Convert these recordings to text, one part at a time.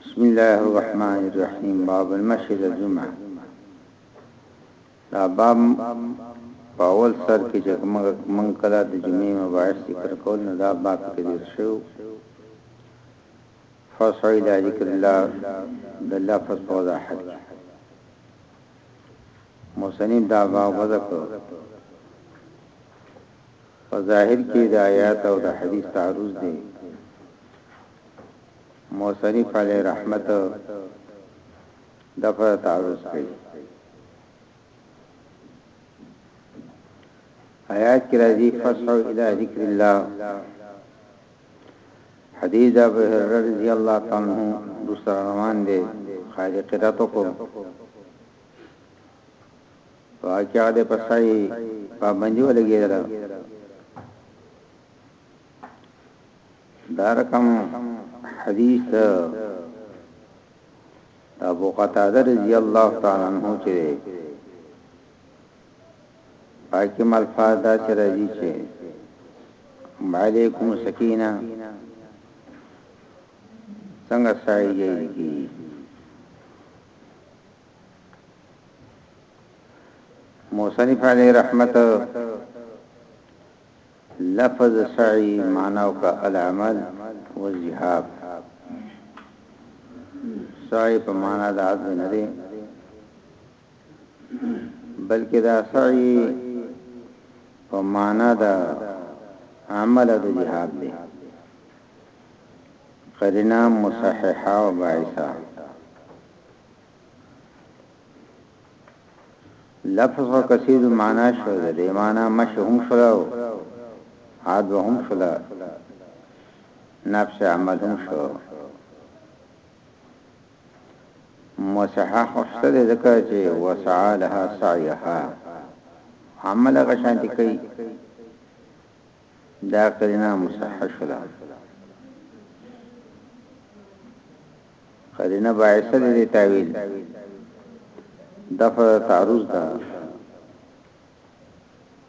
بسم الله الرحمن الرحیم باب المشي د جمعه دا باب په اول سر کې چې موږ کله د جمعې مباحث ذکر کول نو دا باب کې ډیر شو فصعی لا ذکر الله د لفظ په وضاحت کې مصنف دا باب وضع کړو په ظاهر کې د آیات او د حدیث تعرض دی مصنف علی رحمت دغه تعرض کوي آیات کې راځي فصل الى ذکر الله حديث د ابو هريره رضي الله تعالی عنه روسته راروان دی قاضي قرات وکړو واقعا د پسای پابندي ولګیدل دا رقم حدیث ابو قتاده رضی الله تعالی عنہ چې حاکم الفاظ داسې راځي چې علیکم السکینه څنګه سړی جایز کی موصنف علی رحمت لفظ سعی معناو کا العمل والذهاب سعی په معنا د عزم نه بلکې دا سعی په معنا د عمل د جهاد دی قرینه مصححه او باعثه لفظ و کثیر معنا شو د معنا مشه هم شلو عاد هم شلو نفس عمل هم شلو مسحه خو شته ده ځکه چې وسعا لها سعیها عمل هغه شانتي کوي دا قرینه مسحه شو ده قرینه باعثه ده دی تاویل دفع تعرض ده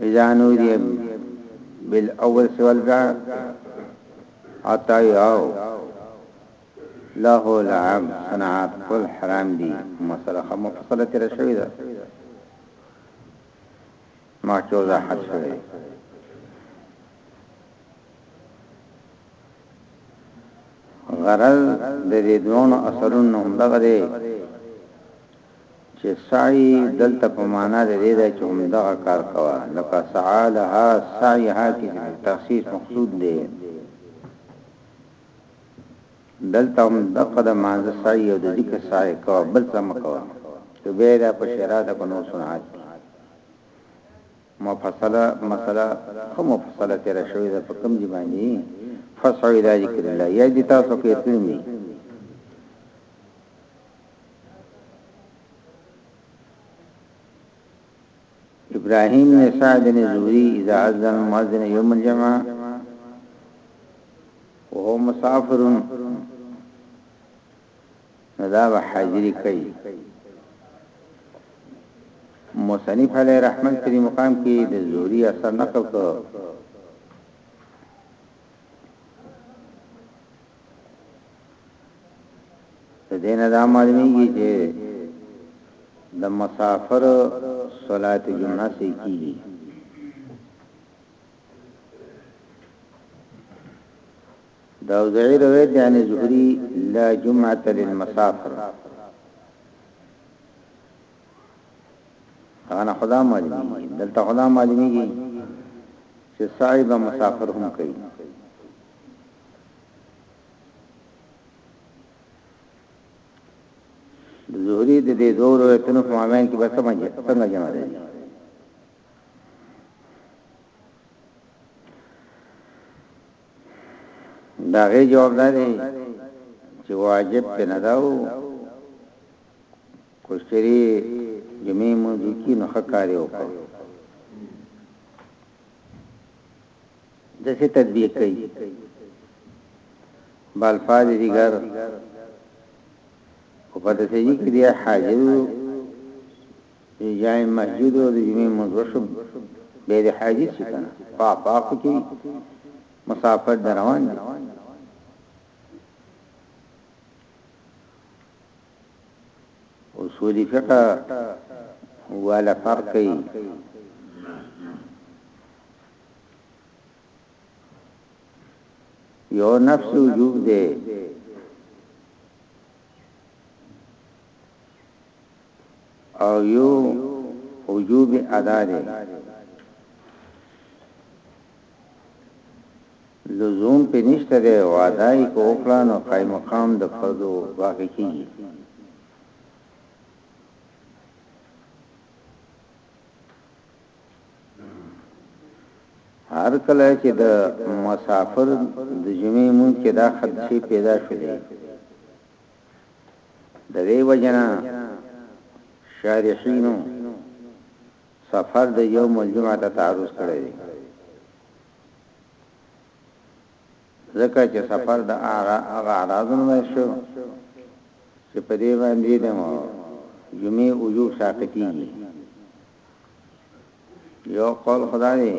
اذا نودي بالاول سوال کا عطا یاو له لعب صنعات کل حرام دي مسله خمو فصله تر شوی ده ما کې وضاحت شوی غرض د دې دوه اثرونو هم دغه دی چې سعی دلته په مانا د دې ده چې همدغه کار کوه لکه سعی لها سعیها کې چې د تخصیص مقصود دی دلته هم دغه د مانزه سعی او د ذکر سعی کوه بل څه مکوه چې به دا په شرع د کنو صنعت مفصله مسله خو مفصله تیر شوې ده په کوم دی باندې فصعوا الى ذکر الله یا دې تاسو کې تلمی ابراهيم بن سعد بن زوري اذا اذن مؤذن يوم الجمعه وهو مسافر دا به حاضری کوي مصنف علی رحمت په مقام کې د زوري اثر نقل کړو د دینه دا معلومیږي چې د مسافر صلات جمعه سي کیږي دا وزعی روایت دی عنی زهری لا جمعه للمسافر انا خدا معلومی دلته خدا معلومیږي چې صاحب مسافر هم کوي د زهري د دې دوه روایتونو په مابین کې به سمجه څنګه جمع دي دا غي جواب دی چې واجب په نه داو کوشري جمعې مو د کی نه خکاري وکړو دسې تطبیق کړئ بالفاظ دیګر او په دسې یې کې دی حاضر یو جای مسجد او د جمعې مزوشم به د حاجی شي کنه پا پا کوي مسافر دروان دي اصول فقه والا فرق کوي یو نفس وجوب دی او یو وجوب ادا دی لزوم په نشته دی وادای کو خپلان او قائم مقام د فرض واقع کیږي هر کله چې د مسافر د جمعې مونږ کې دا خدشي پیدا شوې د دې وجنه شارحینو سفر د یوم الجمعه ته تعرض کړی دی ځکه چې سفر د اغا اعراضونو شو چې په دې باندې د جمعې وجوب ساقطي یو قول خدای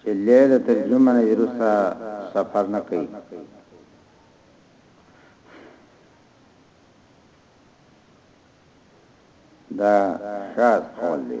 چې لیله تر جمعه نه ورسته سفر نه کوي دا شاز قول دی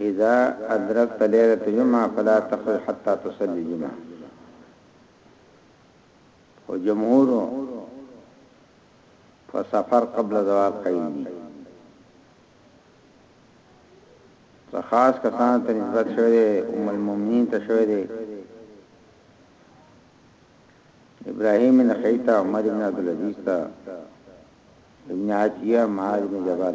اذا ادرکت ليله الجمعه فلا تخرج حتى تصلي الجمعه او جمهور په سفر قبل زوال قائل دي خاص کسان ته نسبت شوی دی ام المؤمنین ته شوی دی ابراهیم بن خیتا عمر بن عبد العزيز تا ابن عتیہ معاذ بن جبل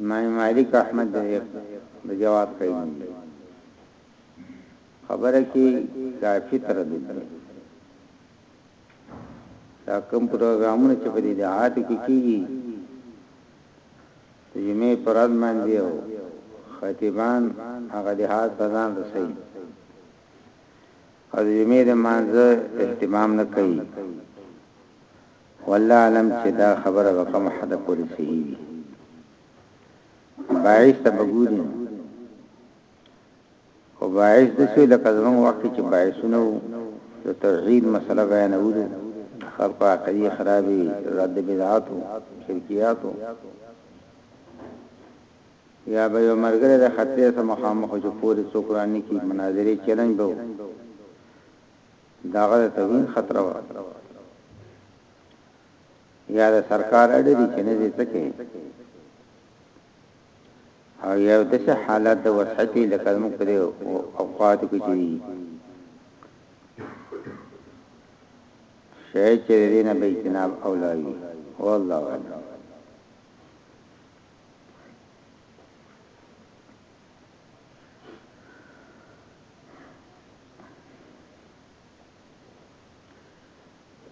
امام مالک احمد د د جواب قائل دي خبره کې دا فطر دي دا کوم پروګرامونه چې په دې دعاتو کې کیږي د جمعې پر ورځ باندې او خطیبان هغه د حال پزان رسي او د جمعې د مانځه اهتمام نه کوي والله اعلم چی دا خبره به کوم حد پوری صحیح وی باعث ته بګوری نو خو باعث د شوی لکه زمون وخت چې باعثونه وو د توحید مسله بیانولو خلق عقیده خرابې رد بدعات شرکیات یا به یو مرګره د خطرې سره مخامخ جو پوری څوکرانی کی مناظره چیلنج به داغه د توهین خطر و یا د سرکار اړې دي چې نه دي تکي او یو د څه حالت د وسعتي لکه موږ په اوقات کې چې شي چې دینه به جناب اولای والله اعلم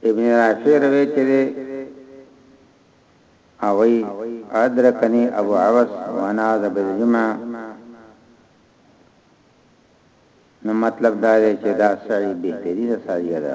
ابن رافع روي چې دی اوي ادرکني ابو عبس وانا ذب الجمعه نو مطلب دا دی چې دا سعی بهتري ده سعی ده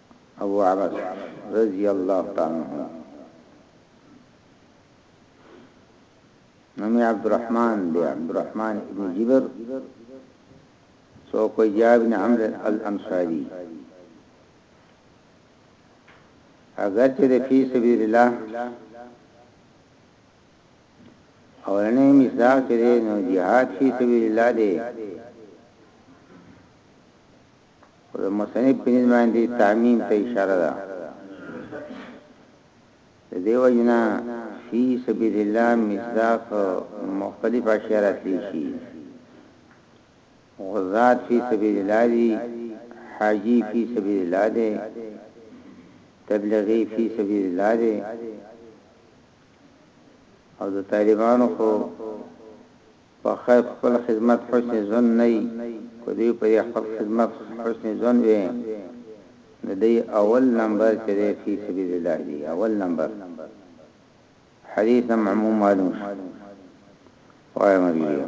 ابو عبس رضی الله تعالی عنه نوم عبدالرحمن دی عبدالرحمن ابن جبر سوق جاب بن عمرو الانصاری اگر چې د فی سبیل الله اولنې مثال چې نو jihad فی سبیل الله دی خو د مصنف په نظر باندې تعمیم ته اشاره ده د دې وجنا فی سبیل الله مصداق مختلف اشیاء راتلی شي غزات فی سبیل الله دی حاجی فی سبیل الله دی تبلیغی فی سبیل الله دی او د طالبانو خو په خیر خپل خدمت حسن ظن نه وي که دوی په دې خپل خدمت حسن ظن وي نو دوی اول نمبر چې دی فی سبیل الله دي اول نمبر حدیث هم عموم معلوم شو وایه ملګریو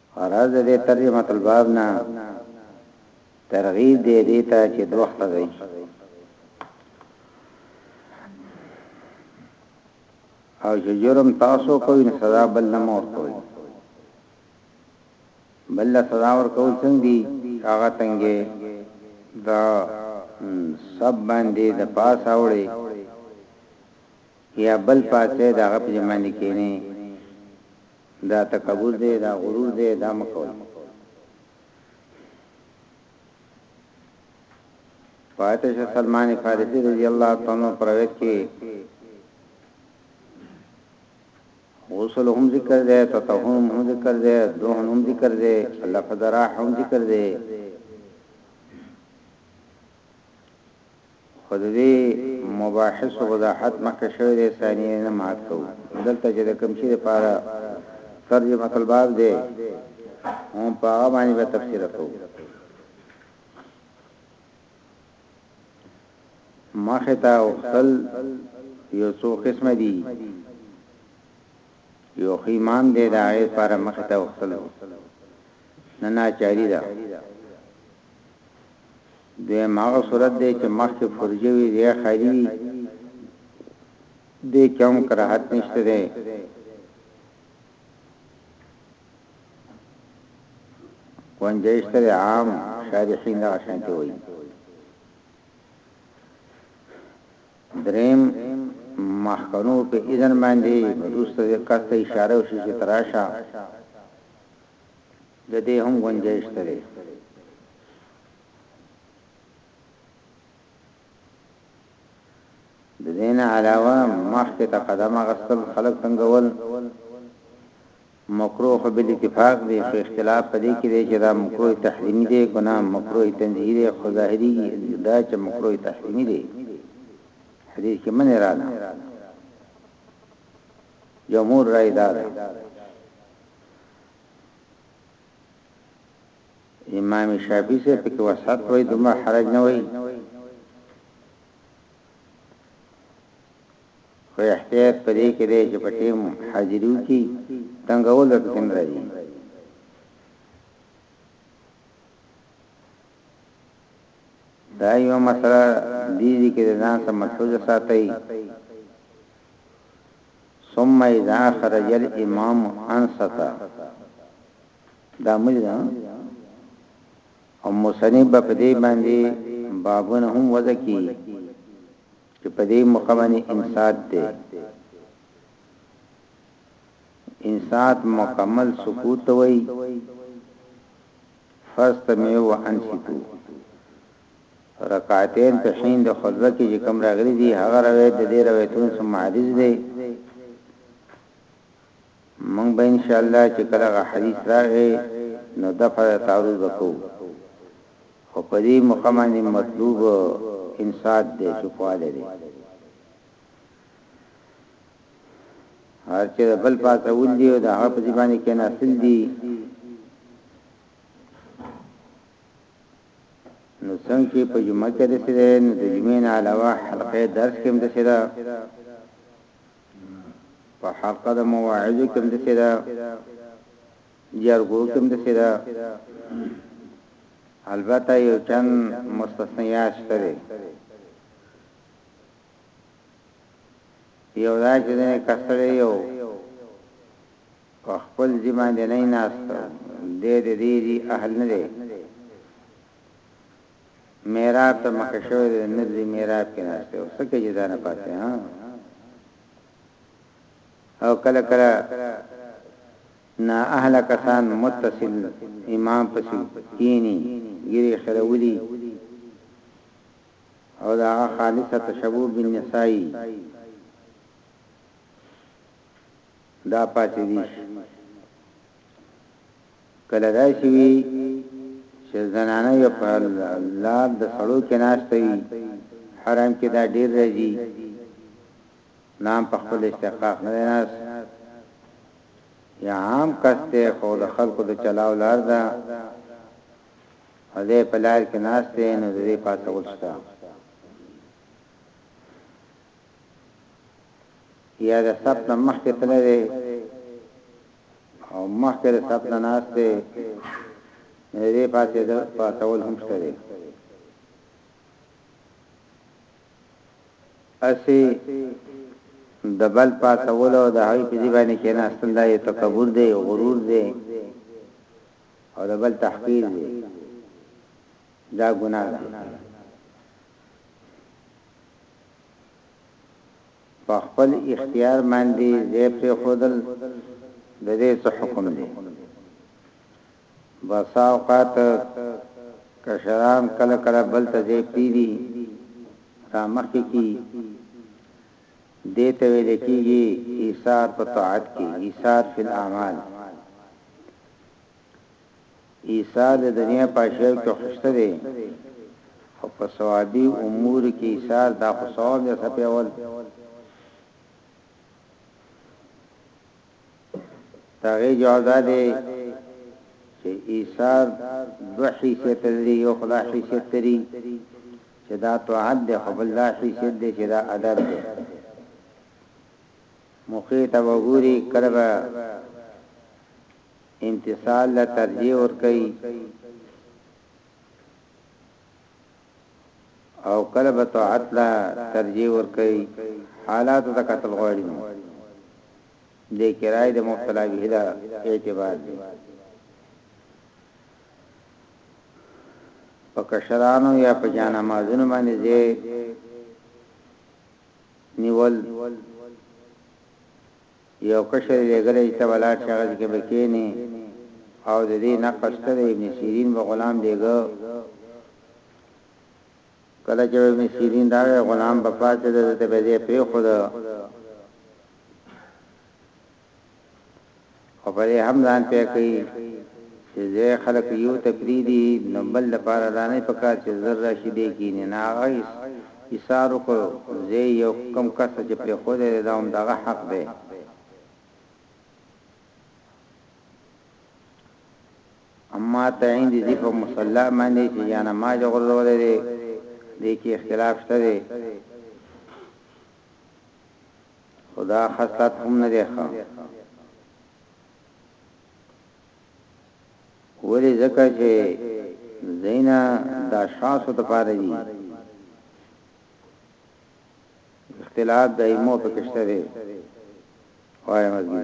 غرض د دې ترجمة الباب نه ترغیب دی دې ته چې دوه خدای او چې جرم تاسو کوئ نو سزا بل نه مور کوي بل له سزا ور کول څنګه دي هغه څنګه دا سب باندې د پاس اوړي یا بل پاسه دا غپ جمعنی کینی دا تکبر دی دا غرور دی دا مکوي فاتح سلمان فارسی رضی الله تعالی عنہ پرویت کې غسل هم ذکر دی تطهر هم ذکر دی دوهن هم ذکر دی الله فدرا هم ذکر دی خو د دې مباحثو وضاحت مخکې شوی دی، ثانیه یې نه مات کوو. دلته چې د کوم شي لپاره ترجمة الباب دی، هم په هغه باندې به تبصره کوو. مخ ته اوښتل یو څو قسمه دي، یو ښه امام دی، د هغې لپاره مخ ته اوښتل نه ناچاري ده. دویم هغه صورت دی چې مخکې فرجه وي دی خالي وي دی کې هم کراهت نشته دی گنجایشتر عام شارحین دا شانتی وی دریم محکنو په اذن باندې مدوست د کته اشاره وشي چې تراشه د دې هم غنجايش ته دی. د دې نه علاوه مخکې تقدم اخستل خلک تنګول مکروه بل اتفاق دی خو اختلاف پدې کې دی چې دا مکروه تحریمی دی کنه مکروه تنزیهی دی خو ظاهری دا چې مکروه تحریمی دی حدیث کې منه راغله جمهور رائے دا ده امام شافعی صاحب پکې وسط وای دومره حرج نه وای خو احتیاط پدې کې دی چې پټې مو حاضرو کې تنگول پکې نه راځي دا یوه مسله دي دي کې د ځان سره ملحوظه ساتي ثم اذا خرج الامام انصت دا مجد او مصنب په دې باندې بابونه هم وضع کی چې په دې مخبني انسات دی انسات مکمل سکوت وای فاستمعوا وانصتوا رکعتين په حين د خطبه کې چې کوم راغلي دي هغه روایت د دې روایتونو سره معارض دی مونږ به ان شاء الله چې کله غا حدیث راغی نو د فر تعرض وکړو خو په دې مخمن مطلوب انصات دې شفاله دې هر چې بل پاسه ول دی او د هغه په ځبانه کې ناسل دی نو څنګه چې په جمعه کې د سره نو د جمعې نه علاوه حلقه درس کې هم د سره په حلقه د مواعظ کې هم د سره جرګو کې هم د سره البته یو چن مستثنیات شته یو دا چې ځنې کسړی یو په خپل ځی باندې نه ناست دی د دې دی اهل نه دی میراب ته مخه شوی دی نه دی میراب کې ناست او سکه چې ځان پاتې ها او کله کله نا اهل کسان متصل امام پسې کینی ګری خلولی او د هغه خالص تشبه بالنساء دا پاتې دي شي کله داسې وي چې زنانه یو په لار د سړو کې ناشته وي حرام کې دا ډیر راځي نام په خپل استحقاق نه ناس یا عام کسته خو د خلکو د چلاو لار ده او دی په لار کې ناست دی نو د دې پاتول شته یا د سب نه مخکې تللی دی او مخکې د سب نه ناست دی نو د دې پاتول هم شته دی اسی د بل پاتول او د هغې په دی باندې کې ناستل دا یو تکبر دی غرور دی او د بل تحقیر دی دا ګناه ده په خپل اختیار باندې زه پر خودل د دې څه حکم دی بسا اوقات کشران کله کله بل ته دې پیری را مخکې کی دیته ویل کیږي ایثار په طاعت کې ایثار فی الاعمال عیسی د دنیا په اشیاو کې خوشته دی او په ثوابي امور کې ایثار دا خو ثواب دی څه په اول تاغي جواب ده چې ایثار دو حیثیت لري یو خدا حیثیت لري چې دا طاعت دی خو بل دا حیثیت دی چې دا ادب دی موقعې ته به ګوري، کله به امتثال له ترجیح ورکوي او کله به طاعت له ترجیح ورکوي، حالاتو ته کتل غواړي نو د کرای د مبتلا به له اعتبار دی په کشرانو یا په جانمازونو باندې زه نیول یو کشر یې لېږلی چې ته به لاړ شې هغه ځای کې به کېنې او د دې نقل شته دی ابن سیرین به غلام لېږه کله چې ابن سیرین راغی غلام به پاتې ده ته به دې پرې خو ده خو په دې هم ځان پوه کړئ چې زه خلک یو ته پریدي نو بل لپاره دا نه پکار چې زر راشي دې کینې نه هغه ایثار وکړو زه یو کم کس ته چې پرې خود دا هم دغه حق دی اما تعین دې په مصلا باندې چې جانا ما جوړول دي دې کې اختلاف شته دي خو دا خصلت هم نه دی ښه، ولې ځکه چې ځینې د اشخاصو لپاره دي اختلاف د ایمو پکې شته دی وایي مزګي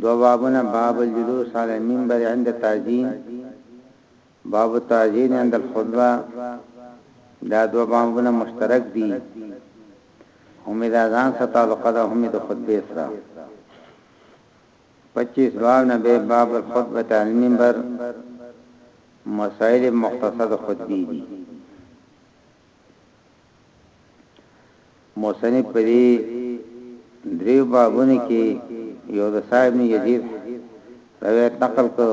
دوه بابونه باب الجلوس علی المنبر عند التعزین باب التعزین عند الخطبه دا دوه بابونه مشترک دي هم د اذان سره تعلق ده هم د خطبه سره 25 باب نه به باب الخطبه علی المنبر مسائل مختصر خطبه دي مصنف په دې دریو بابونو کې یو د صاحب بن یزید روایت نقل کو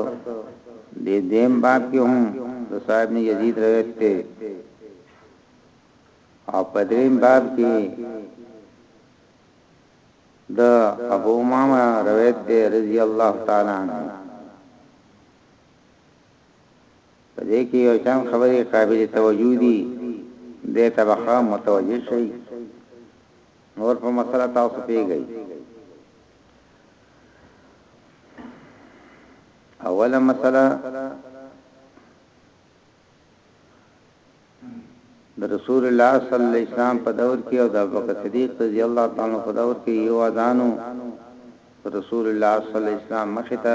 د دیم باب کې هم د صاحب بن یزید روایت ته او په دریم باب کې د ابو امامه روایت ته رضی الله تعالی عنہ په دې کې یو چند خبرې قابل توجه دي، دې ته به ښه متوجه شئ، نور په مسله تاسو پوهېږئ. اوله مسله د رسول الله صلی الله علیه وسلم په دور کې او د ابوبکر صدیق رضی الله تعالی په دور کې یو اذانو رسول الله صلی الله علیه وسلم مخه ته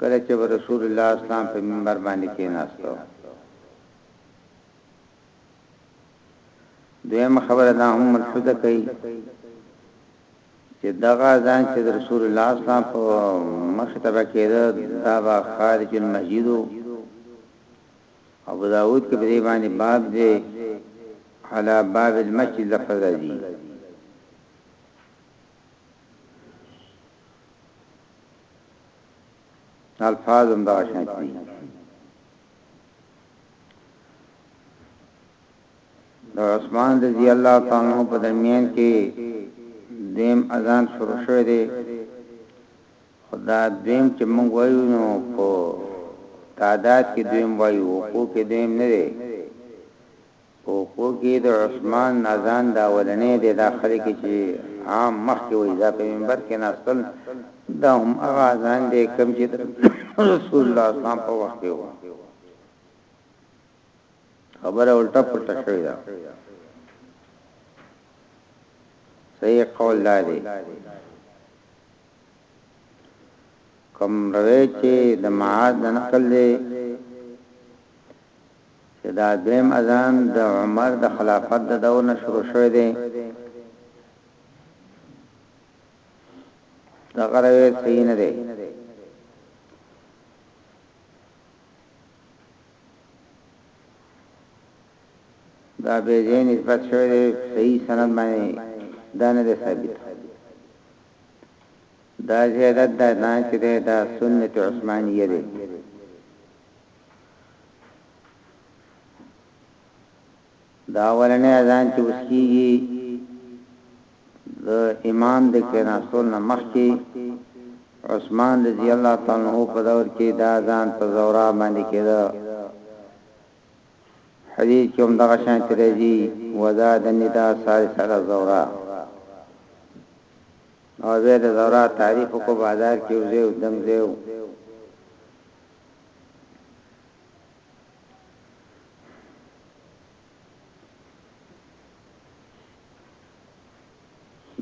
کله چې به رسول الله اسلام په منبر باندې کېناستو دویم خبره دا هم ملحوظه کوي چې دغه ځان چې رسول الله اسلام په مخ ته کېده دا به خارج المسجد ابو داود کې په باندې باب دی على باب المسجد لفظ دی الفاظ هم دا شان دي د عثمان رضی الله تعالی عنہ په درمیان کې دیم اذان شروع شوه دی خدا دیم چې موږ وایو نو په تعداد کې دیم وایو او کې دیم نه دی په خو کې د عثمان اذان دا اولنې دې دا خلک چې عام مخکې وې دا په منبر کې ناستل دا هم هغه اذان دې کم چې رسول الله اسلام په وخت کې و خبره الټه پټه شوې ده صحیح قول لا دی کم روي چې د معاد نقل دی چې دا دویم اذان د عمر د خلافت د دور نه شروع شوی دی. دغه روایت صحیح نه دی. دا به یې نسبت شوی دی صحیح سند باندې دا نه دی ثابت. دا زیادت دا نه چې دا سنت عثمانیه دی. دا اولنې اذان چې اوس کیږي د امام د کیناستو نه مخکې عثمان رضی الله تعالی عنہ په دور کې دا اذان په زورا باندې کېده حدیث کې هم دغه شان ترېږي ودا د ندا سال سره زورا او به د زورا تعریف کو بازار کې وځو دنګ زو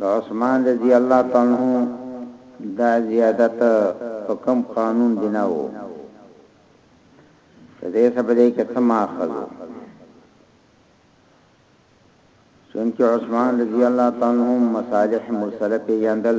د عثمان رضی الله تعالی عنہ دا زیادت په کوم قانون بنا وو چې دې سبدې کې سما خلو چونکه عثمان رضی الله تعالی عنہ مصالح مرسله پیجندل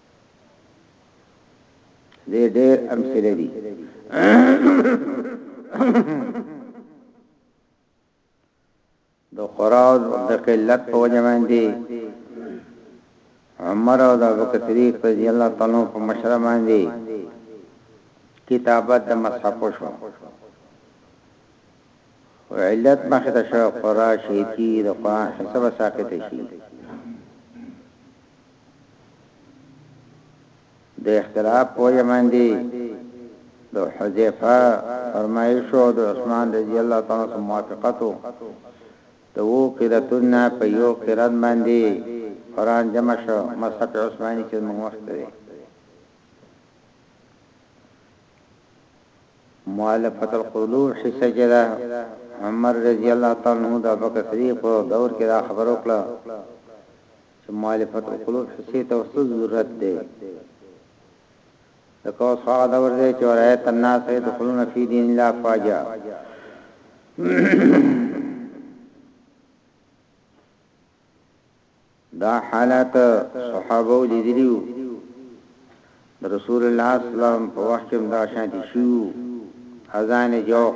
دې ډېر امثله دي د خراو د قلت په وجه باندې عمر او د ابوبکر صدیق رضی الله تعالی په مشره باندې کتابت د مصحف شو علت مخه ته شو قرا شیتی د قران حساب ساقط شي د اختلاف په وجه باندې د حذیفه فرمایش او د عثمان رضی الله تعالی عنہ موافقت د وو قراتنا په یو قرات باندې قران جمع شو مصحف عثماني چې موږ وخت دی مؤلفه القلوب حصہ جدا عمر رضی الله تعالی عنہ د ابوبکر صدیق په دور کې دا خبرو کړه چه مالفت وکړو حصه ته څه ضرورت دی ځکه اوس هغه دور دی چه ورایت الناس يدخلون فی دین الله فاجا دا حالات صحابه لیدلیو رسول الله صلی الله علیه وسلم په وخت کې دا شانتي شو اذان جوخ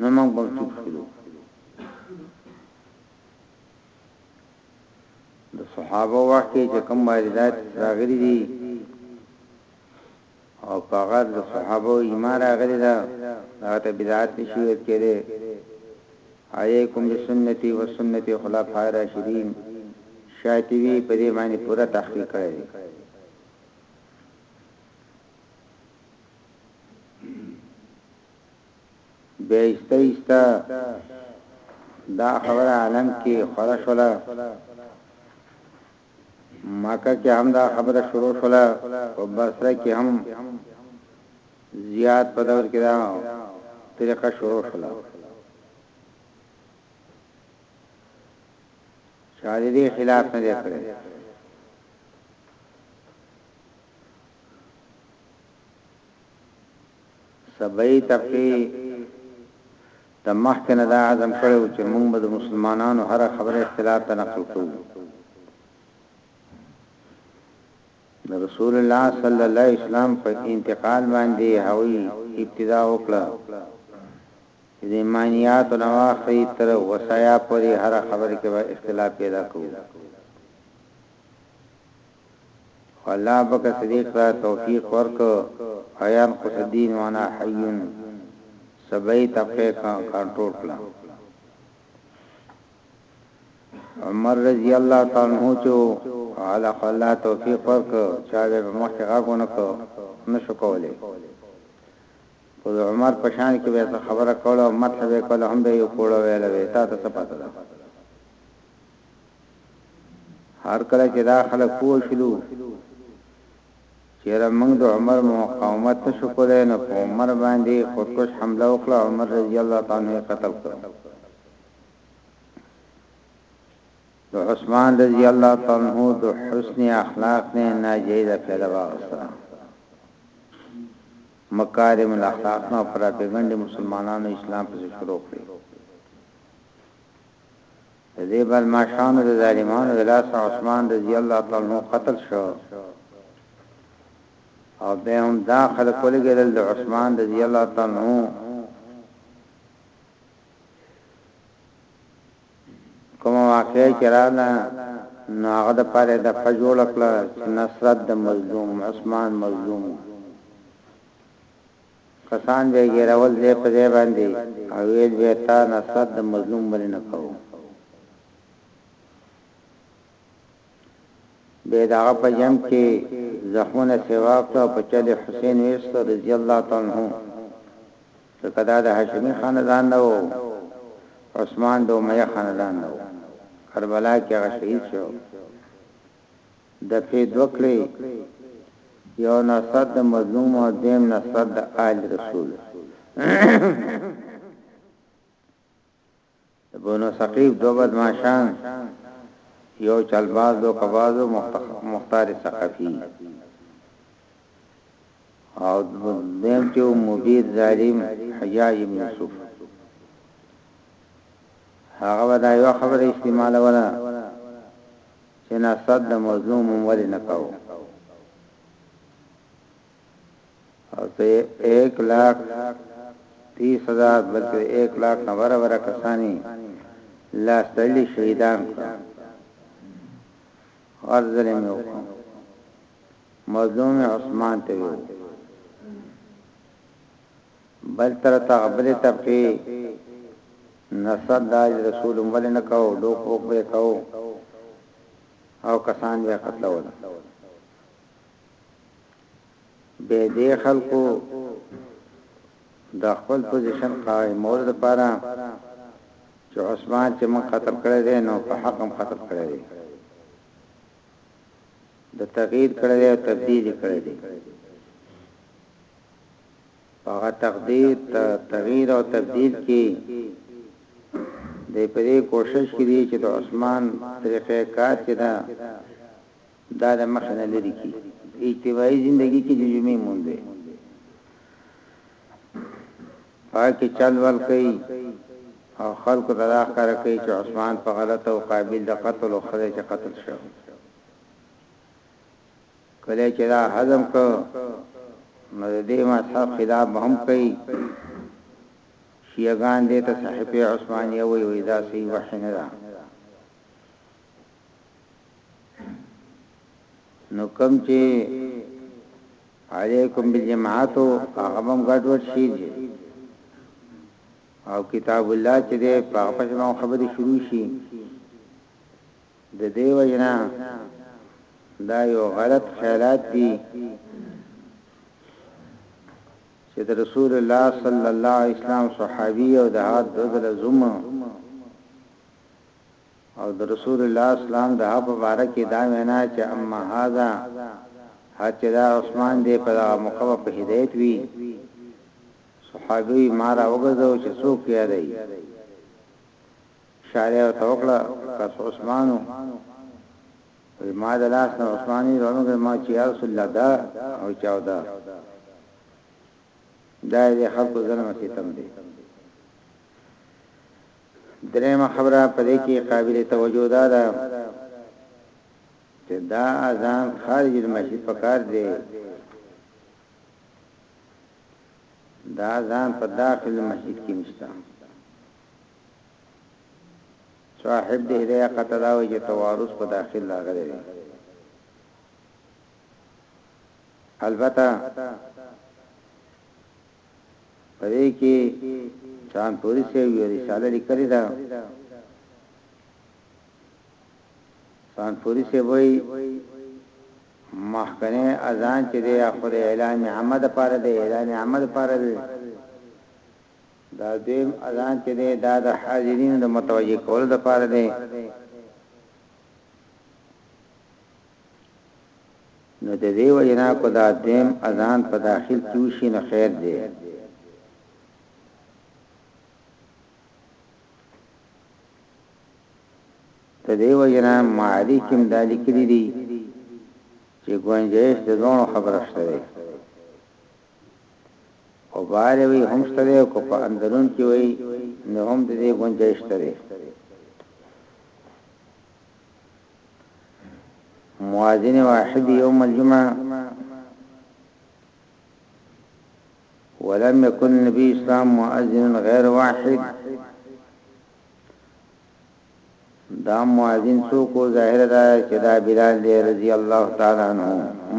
نو موږ به چوپ شلو د صحابه واقعي چې کوم واردات راغلي دي او هغه د صحابه ایمان راغلي دا هغه ته بدعت نشي ویل کېږي علیکم بسنتی و سنت خلفاء راشدین شاطبی په دې باندې پوره تحقیق کړی بیا ایسته ایسته دا خبره عالم کې خوره شوله مکه کې هم دا خبره شروع شوله او بصره کې هم زیات په دور کې دا طریقه شروع شوله شاعری دې خلاف نه دی کړی سبعي طبقې ته مخکې نه دا عزم کړی وو چې مونږ به د مسلمانانو هره خبره اختلاط ته نقل کوو. د رسول الله صلی الله علیه وسلم په انتقال باندې هغوی ابتدا وکړه چې د ایمانیات او نواخی تر وصایا پورې هر خبره کې به اختلاف پیدا کوو. خو الله پاک صديق ته توفيق ورکړ حيان قوس الدين وانا حي سبعي طبقه کنټرول کړه عمر رضی الله تعالی عنہ چو علا الله توفیق ورک چا به مخ غاګونه کو نشو کوله په عمر پشان کې به خبره کوله مطلب کوله هم به یو کوله ویل وی تا ته څه پته ده هر کله چې دا خلک پوه شلو چېره موږ د عمر مقاومت نشو کولای نو په عمر باندې خودکش حمله وکړه عمر رضی الله تعالی عنہ قتل کړ د عثمان رضی الله تعالی عنہ د حسن اخلاق نه ناجیزه پیدا واغسته مکارم الاخلاق نو پراپګند مسلمانانو اسلام په شروع کړی د دې بدمعاشانو د ظالمانو د لاسه عثمان رضی الله تعالی عنه قتل شو او به هم دا خلک ولګیدل د عثمان رضی الله تعالی عنہ کوم واقعي چراله نو هغه د پاره د فجول کړه نصرت د مظلوم عثمان مظلوم کسان به یې ګیرول ځای په ځای باندې او ویل به یې تا نصرت د مظلوم ولې نه کاوه؟ به یې د هغه په جنب کې زخمونه سیوا کړو او په چل یې حسین ویستو رضی الله تعالی عنه چې کدا د هاشمي خاندان نه وو عثمان د امیه خاندان نه وو کربلا کې هغه شهید شو دفعې دوه کړې یو نصرت د مظلوم او دیم نصرت د آل رسول د بنو ثقیف دو بدمعشان یو چلباز دو کباز و مختار ثقفی او دیم چې مبید ظالم حجاج ابن یوسف هغه ودا یو خبره استعمال ولا چه نصرت د مظلوم هم ولی نه کاوه او ته ایک لاک تیس هزار بلکه ایک لاک نوره وره کسانی لاس تلی شهیدان کرا غر ظلمی وکم مظلوم عثمان تیو بل تر تغ بلې تپې نصد داج رسول امبل نه کاو ډوک بوک بې کاو او کسان بې قتل ول بې دې خلکو د خپل پوزیشن قائم مور د پاره چې عثمان چې من قتل کړی دی نو په حق هم قتل کړی دی د تغییر کړی دی او تبدیل کړی دی په هغه تقدیر ته تغیر او تبدیل کی دی په دی کوشش کی دی چه د عثمان طریقه کار چه ده دا د مخ نه لری کی اجتماعی زندگی کی د جمعی مونځ دی پاکی چل ول کئی او خلق ته دا ښکار کوي چې عثمان په غلط او قابل د قتل او خدای چې قتل شو کله چې دا هضم کړ نو د دې مذهب خلاف هم کوي شیعه ګان دې ته صحیفه عثمانیه وی وی دا صحیح وحی نه ده نو کم چې علیکم بالجماعت هغه هم ګډوډ شي او کتاب الله چې دې په خپل خبرې شروع شي د دې وجې نه دا یو غلط خیالات دي چې د رسول الله صلی الله علیه وسلم صحابي او د هغه د ځل زمو او د رسول الله اسلام د هغه مبارک دا وینا چې اما هاذا هر چې دا عثمان دې په هغه موقع په هدایت وی صحابي مارا وګرځاو چې څوک یې دی اشاره یې ورته وکړه، کس عثمان و، وی ما د لاس نه عثمان یې رونګې ما چې یا رسول الله دا او چاو دا دا یې خلکو ظلم ستم دی درېمه خبره په دې کې قابل توجه ده دا چې دا اذان خارج المسجد پکار دی دا اذان په داخل المسجد کې نشته صاحب د هدايه قطع دا وی چې توارث په داخل راغلی دی البته پدې کې ځان پوری سي یو رساله لیکلې ده ځان پوری سي وای محکنه اذان چې دی خو د اعلان عامه د پاره دی اعلان عامه د پاره دی دا دویم اذان چې دی دا د حاضرینو د متوجه کولو لپاره دی نو د دې وجنا کو دا دیم اذان په داخل کې وشي نو خیر دی د دې وجنا معادی کوم د لیکلي دي چې ګونجېش د دوه خبره شته خو بهر وی هم شته دی او که په اندرون کې وی نو هم د دې ګنجای شته دی موازین واحد یوم الجمعه ولم يكن النبي اسلام مؤذن غير واحد دا مؤذن څوک و ظاهره دا ده چه دا بلال دی رضی الله تعالی عنه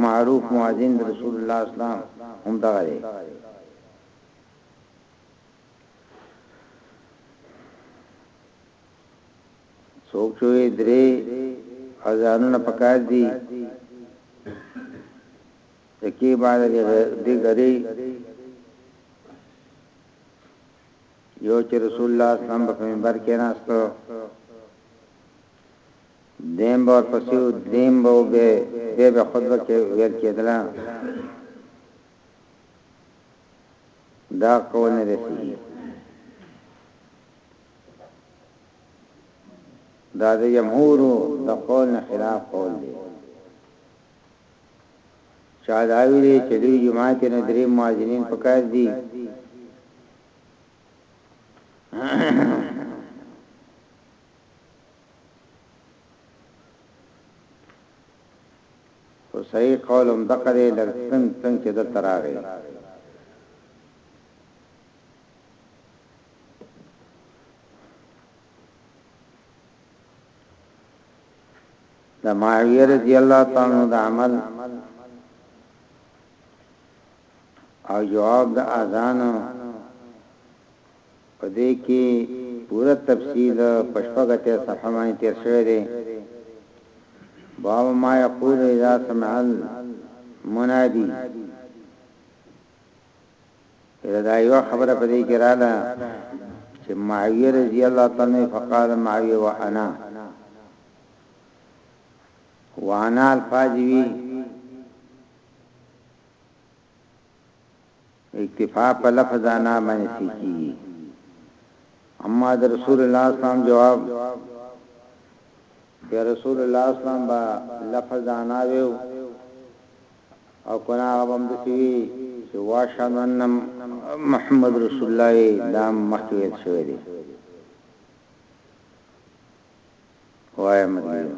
معروف مؤذن د رسول الله اسلام هم دغه دی څوک چه درې اذانونه پکار دي تکي بعد دې غري یو چې رسول الله اسلام په منبر کې ناستو دیم به پسې دریم به به به به خطبه کې ویل کېدله دا قول نه دی صحیح دا د جمهور د قول نه خلاف قول دی چا دا ویلي چې لوی جومات کې نو درې مؤذنین پکار دي؟ خو صحیح قول هم دغه دی لږ تنګ تنګ چې دلته راغی د معاویه رضی الله تعالی عنہ د عمل او جواب د اذان په دې کې پوره تفصیل پښپغته صفحه باندې تیر شوی دی باب ما یقول اذا سمع المنادی یره دا یو خبره په دې کې رااله چې معاویه رضی الله تعالی فقال معاویه وانا وانا الفاظوی اکتفا په لفظ انا باندې سکی اما د رسول الله صلی الله علیه وسلم جواب یا رسول الله صلی الله علیه وسلم با لفظ انا ویو او کنه هغه به همداسې وي چې واشهد ان محمد رسول الله وي، دا هم مخکې ویل شوي دي. وایه ملګریو!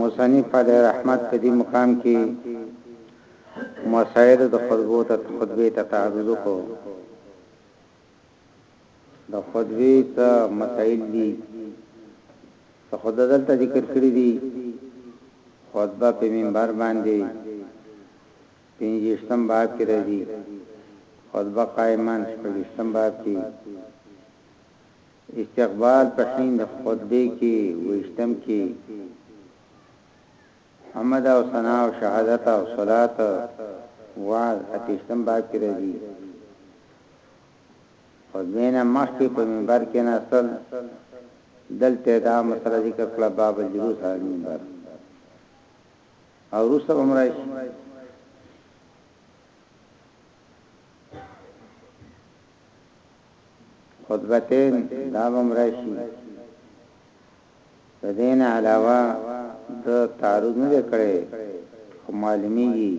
مصنف علیه رحمت په دې مقام کې مسائل د خطبو ته خطبه ته تعرض کو د خطبه ته مسائل دي څه خدای دلته ذکر کړی دي خطبه په منبر باندې پنځشتم باب کې راځي خطبه قائمان شپږشتم باب کې استقبال په حين د خطبې کې ويشتم کې حمد او ثنا او شهادت او صلات وعظ اتشتم باب کې راځي خطبه نه مخکې په منبر کې نه اصل دلته دا مسله ذکر کړه باب الجلوس على المنبر او روسه عمره خطبتين دا به هم راشي د دې نه علاوه د تعرض نه دی کړی خو معلومېږي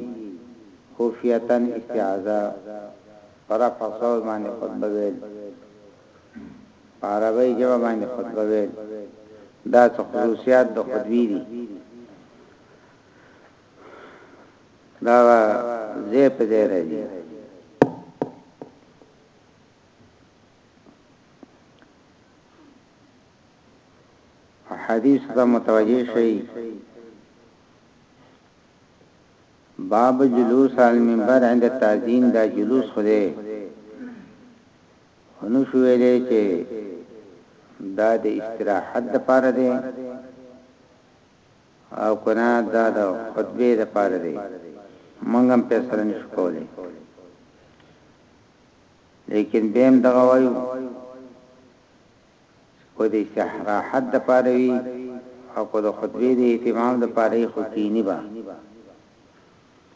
خفیتا استعاذه په رفع صوت باندې خطبه ویل په عربۍ ژبه باندې خطبه ویل دا څه خصوصیات د خطبې دي دا زه په دې راځي حدیث دا متوجه شي باب جلوس علی منبر عند تعظیم دا جلوس خوده هنو شوې دې چې دا د استراحت لپاره دی او که نه دا د خطبې لپاره دی موږ هم فیصله نشو کولی لیکن بیم دغه وایو کو د استراحت د پاره وی او کو د خطبه د اهتمام د پاره خو کینی با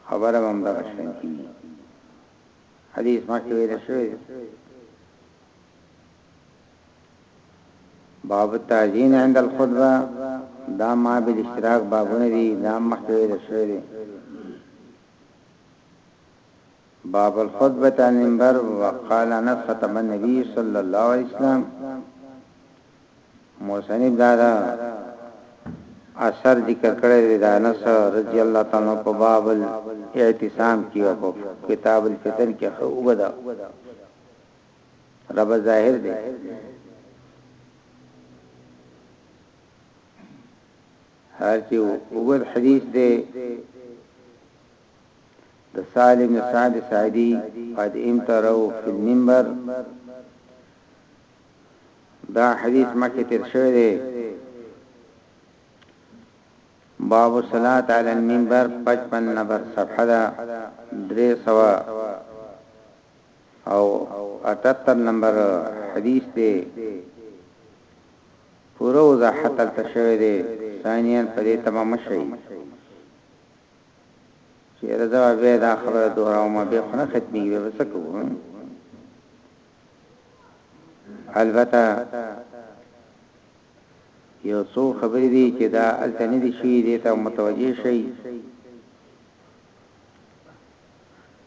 خبره هم دا شین کی حدیث ما کې ویل شوی باب التاذين عند الخطبه دا ما بالاشتراک بابونه دي دا مخکې ویل شوی دی باب الخطبه عن المنبر وقال انس خطب النبي صلى الله عليه وسلم موسنب دارا اثر ذکر کړی دی دا انس رضی الله تعالی په باب الاعتصام کې او کتاب الفتن کې خو وګدا رب ظاهر دی هر چې وګد حدیث دی د سالم سعد سعدی قد امترو فی المنبر دا حدیث مکه تیر شوی دی باب الصلاة علی المنبر 55 نمبر صفحه دا درې سوا او اتهتر نمبر حديث دی پوره وضاحت هلته شوی دی ثانيا په دې تمه مه شئ چې رضا به دا خبره دوهراو ما به خونه ختمي به څه کوو البته یو څو خبرې دي چې دا الته نه دي شوې دي ته متوجي شي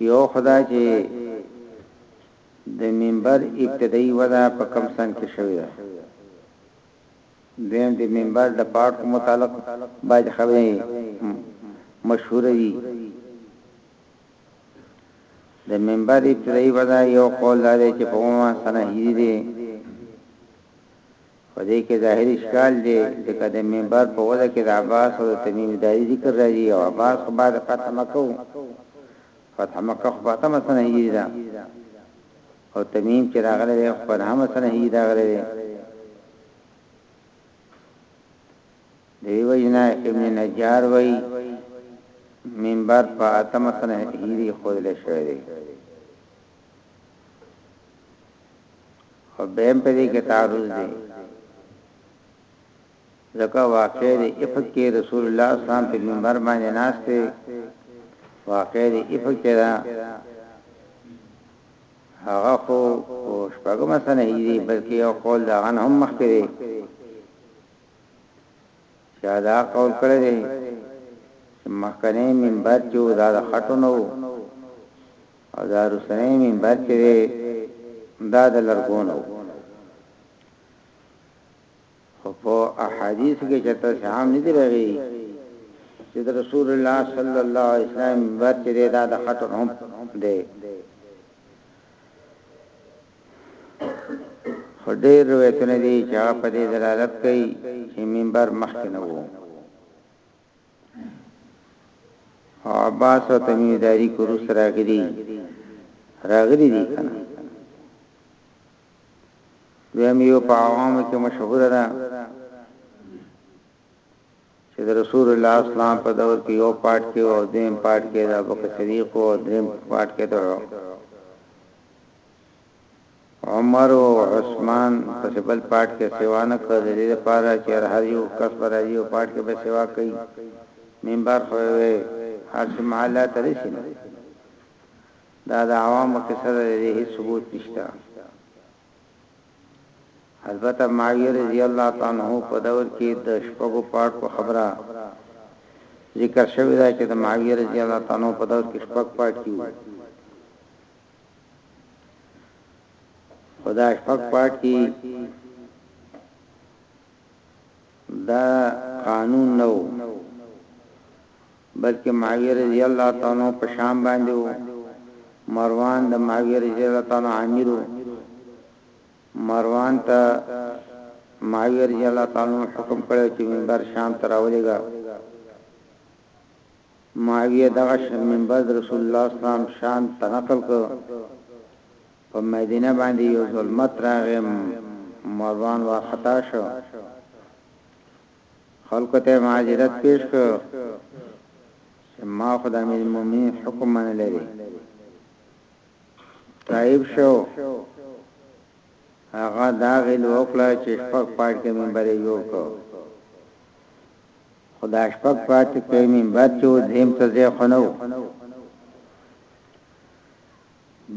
یو خو دا چې د منبر ابتدايي وده په کوم سن کې شوې ده، دویم د منبر د پاټکو متعلق بعضې خبرې مشهوره دي. د منبر ابتدايي وده یو قول دا دی چې په عموما سنه هجري دی، په دې کې ظاهري اشکال دی، ځکه د منبر په وضع کې د عباس او د تمیم داري ذکر راځي او عباس خو بعد فتح مکه و، فتح مکه خو په اتمه سنه هجري ده او تمیم چې راغلی دی خو په نهمه سنه هجري راغلی دی. دې وجنا ابن نجار وایي منبر په اتمه سنه هجري ښودل شوی دی. او بهم په دې کې تعرض دی ځکه واقع دی افق کې رسول الله صلی الله علیه وسلم په منبر باندې ناشته واقع دی افق کې دا هغه خو شپږم سنه هي بلکې یو قول دا غن هم مخکې دی چا دا قول کړی دی چې مخکنه منبر چې دا خټونو او دا رسنۍ منبر چې دی دا د لرګونه وو خو په احادیث کې چې تاسو عام نه دی راغی چې رسول الله صلی الله علیه وسلم منبر چې دی دا د خطر هم دی خو ډېر روایتونه دي چې هغه په دې دلالت کوي چې منبر مخکې نه وو او عباس او تمیم داری کروس راغلی راغلی دی کنه دویم یو په عوام کې مشهور ده چې د رسول الله اسلام په دور کې یو پاټ کې او دیم پاټ کې د ابو بکر صدیق او دریم پاټ کې ته عمر او عثمان پسې بل پاټ کې سیوا نه کړ، د دې لپاره چې هر یو کس به راځي او پاټ کې به سیوا کوي، منبر خو یو دی، هر څه محله ته رسي نو دا د عوامو قصه ده، د دې هیڅ ثبوت نشته. البته معاویه رضی الله تعالی عنه په دور کې د شپږو پاټ په خبره ذکر شوی دی چې د معاویه رضی الله تعالی عنه په دور کې شپږ پاټ کیږي. خدا شپږ پاکي دا قانون نو بلکې معاویه رضی الله تعالی په شام باندې وو مروان د معاویه رضی الله تعالی امیر وو مروان ته معاویه رضی الله تعالی حکم کړو چې منبر شام تراولېګا معاویه دغه شرمنبذ د رسول الله صلی الله علیه وسلم شان ته نقل کړ، په مدینه باندې یو ظلمت راغی، مروان وارخطا شو، خلکو ته یې معذرت پیش کړ چې ما خو د امیرالمؤمنین حکم منلی دی، تائب شو، هغه دا غیله وکړه چې شپږ پاټکه منبر یې جوړ کړ. خو دا شپږ پاتې په یوه منبر کې وو، دریم ته ځای خو نه و.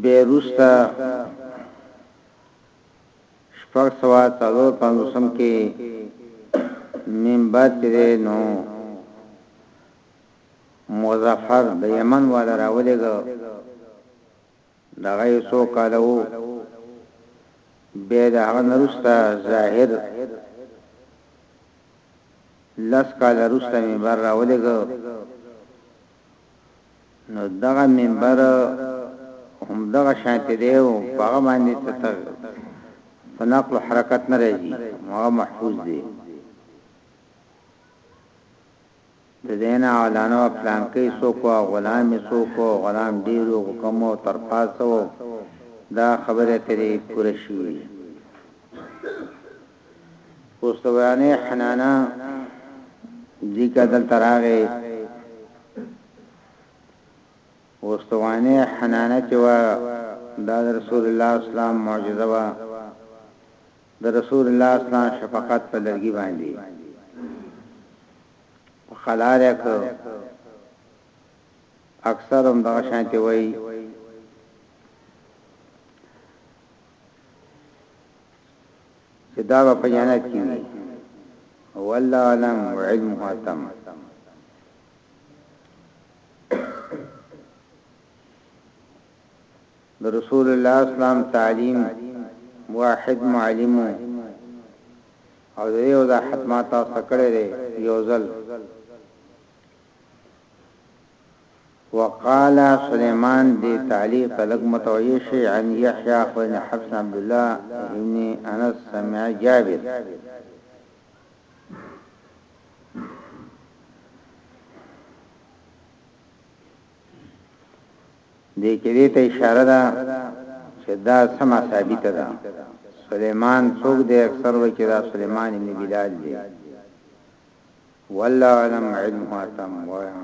بیا وروسته شپږ سوه څلور پنځوسم کې منبر چې دی نو مظفر د یمن والا راولېږه دغه یو څو کاله وو بیا د هغه نه وروسته ظاهر لس کاله وروسته منبر راولېږه نو دغه منبر هم دغه شانته دی او هغه باندې ته فنقل حرکت نه راځي هغه محفوظ دی ددې نه عالانه وه پلانکۍ څوک وه او غلام یې څوک وو او غلام ډېر وو که کم وو او تر پا څه وو دا خبرې اترې پوره شوې دي. اوس د ویانې حنانه دیکه دلته راغې اوس د ویانې حنانه چې وه دا رسول الله اسلام معجزه وه د رسول الله اسلام شفقت په لرګي باندې په خلاره کو اکثر هم دغه شانتي وای چې دا په جنت کې وي والله علم علم حاتم د رسول الله اسلام تعلیم واحد معلم وو او د دې وضاحت ما تاسو ته کړی دی یو ځل وقال سليمان دي تعليق تلق متوجه شي عن يحيى اخوان حفص عبد الله ابن انس سمع جابر دې کې دې ته اشاره ده چې دا سمه ثابته ده سليمان څوک دی اکثر وایي چې دا سليمان ابن بلال دی والله علم علمه تم وایا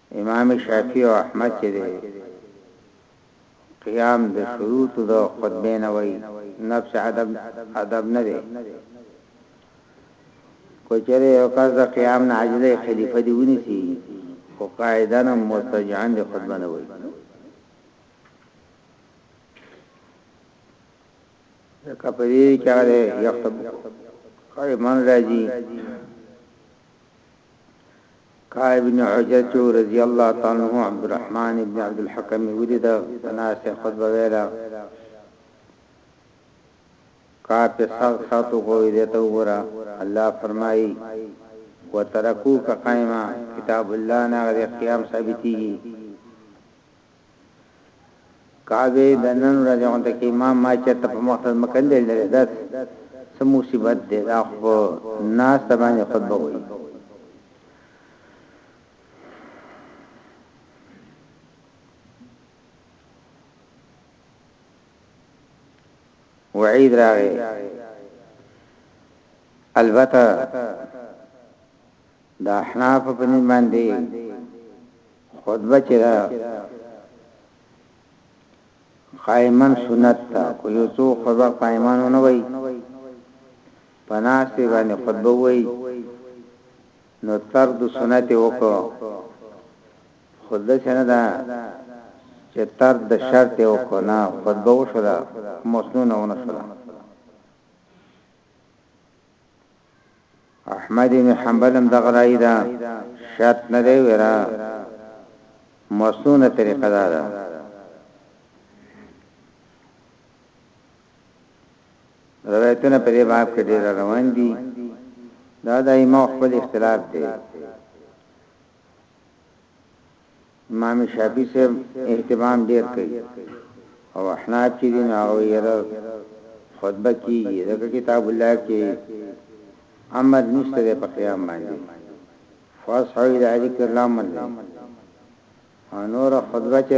امام شافعی او احمد چه دی قیام د شروط د خطبه نه وای نفس ادب ادب نه دی کوچره یو کس د قیام نه عاجزه خلیفه دی ونی سی خو قاعده نه مستجعان د خطبه نه وای کپری چاره یخطب قائمان راځي کعب بن عجرت رضی الله تعالی عنہ عبد الرحمن ابن عبد الحکم ولید ناس خطبه ویلا کا په سات ساتو کوی دیتا وګرا الله فرمایي وترکوک قائما کتاب الله نه غیر قیام ثابتي کعبه د نن ورځې غونډه کې امام ما چرته په مقصد مکه نه لري دا څه مصیبت دی دا خو ناس ته باندې خطبه وایي وعید راغی البته دا احناف په باندې خطبه چې دا قائمن سنت تا کو یو څو خطبه قائمانو نه وای پناسه باندې خطبه وای نو تر د سنت وکړو خطبه څنګه دا چې تر د شرط وکړو نه خطبه وشوه مسنونه ونه شوه احمد ابن حنبل هم دغه رای ده شرط نه دی ورا مسنونه طریقه ده ده روایتونه په دې باب کې ډېر روان دي دا د ایمو خپل اختلاف دی امام شافعي صاحب اهتمام ډېر کوي او احناف چې دي نو هغه یره خطبه کیږي ځکه کتاب الله کې امر نشته دی په قیام باندې فاصحو الى ذکر الله من دی او نور خطبه چې